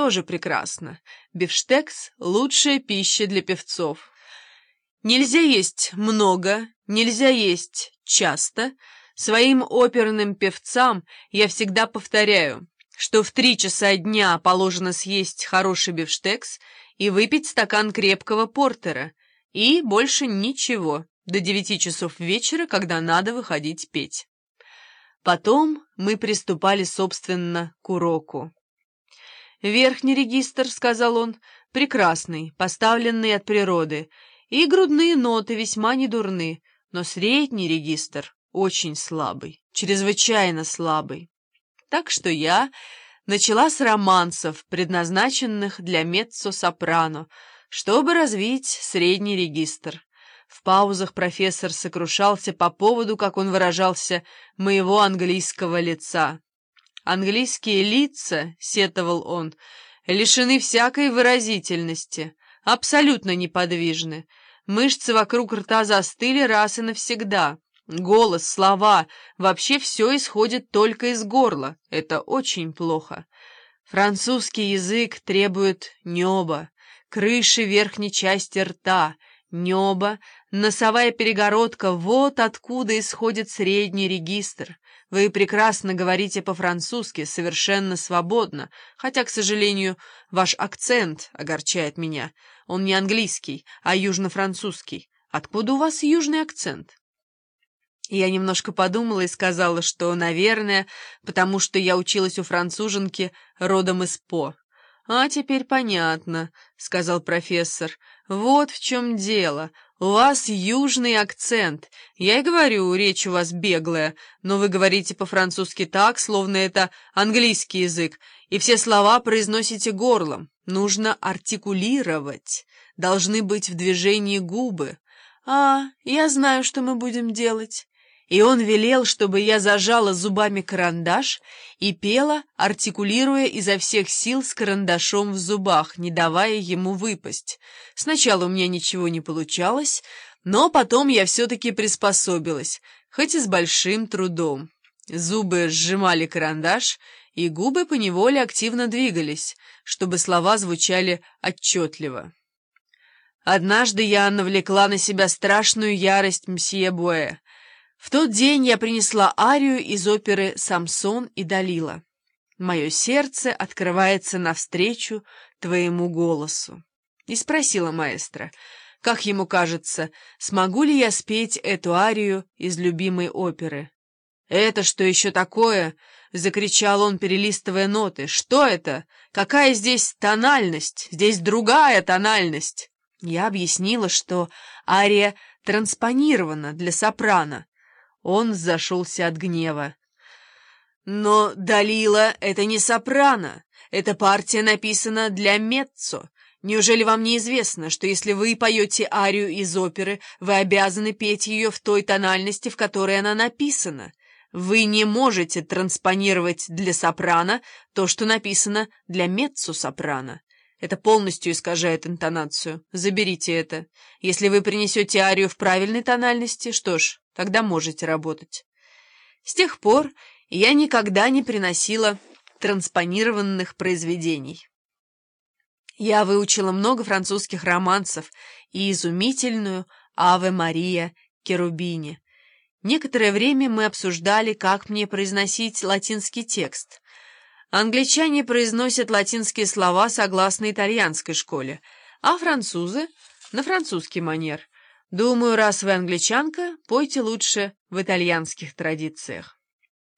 тоже прекрасно. Бифштекс — лучшая пища для певцов. Нельзя есть много, нельзя есть часто. Своим оперным певцам я всегда повторяю, что в три часа дня положено съесть хороший бифштекс и выпить стакан крепкого портера, и больше ничего до девяти часов вечера, когда надо выходить петь. Потом мы приступали, собственно, к уроку. «Верхний регистр», — сказал он, — «прекрасный, поставленный от природы, и грудные ноты весьма недурны, но средний регистр очень слабый, чрезвычайно слабый. Так что я начала с романсов, предназначенных для меццо-сопрано, чтобы развить средний регистр. В паузах профессор сокрушался по поводу, как он выражался, моего английского лица. «Английские лица», — сетовал он, — «лишены всякой выразительности, абсолютно неподвижны. Мышцы вокруг рта застыли раз и навсегда. Голос, слова, вообще все исходит только из горла. Это очень плохо. Французский язык требует неба, крыши верхней части рта — Небо, носовая перегородка — вот откуда исходит средний регистр. Вы прекрасно говорите по-французски, совершенно свободно, хотя, к сожалению, ваш акцент огорчает меня. Он не английский, а южно-французский. Откуда у вас южный акцент? Я немножко подумала и сказала, что, наверное, потому что я училась у француженки родом из По. «А теперь понятно», — сказал профессор. «Вот в чем дело. У вас южный акцент. Я и говорю, речь у вас беглая, но вы говорите по-французски так, словно это английский язык, и все слова произносите горлом. Нужно артикулировать. Должны быть в движении губы. А, я знаю, что мы будем делать» и он велел, чтобы я зажала зубами карандаш и пела, артикулируя изо всех сил с карандашом в зубах, не давая ему выпасть. Сначала у меня ничего не получалось, но потом я все-таки приспособилась, хоть и с большим трудом. Зубы сжимали карандаш, и губы поневоле активно двигались, чтобы слова звучали отчетливо. Однажды я навлекла на себя страшную ярость мсье Буэ, в тот день я принесла арию из оперы «Самсон и Далила». Мое сердце открывается навстречу твоему голосу. И спросила маэстро, как ему кажется, смогу ли я спеть эту арию из любимой оперы. «Это что еще такое?» — закричал он, перелистывая ноты. «Что это? Какая здесь тональность? Здесь другая тональность!» Я объяснила, что ария транспонирована для сопрано, он зашелся от гнева. «Но, Далила, это не сопрано. Эта партия написана для меццо. Неужели вам не известно, что если вы поете арию из оперы, вы обязаны петь ее в той тональности, в которой она написана? Вы не можете транспонировать для сопрано то, что написано для меццо-сопрано. Это полностью искажает интонацию. Заберите это. Если вы принесете арию в правильной тональности, что ж, тогда можете работать. С тех пор я никогда не приносила транспонированных произведений. Я выучила много французских романсов и изумительную «Аве Мария» Керубини. Некоторое время мы обсуждали, как мне произносить латинский текст — Англичане произносят латинские слова согласно итальянской школе, а французы — на французский манер. Думаю, раз вы англичанка, пойте лучше в итальянских традициях.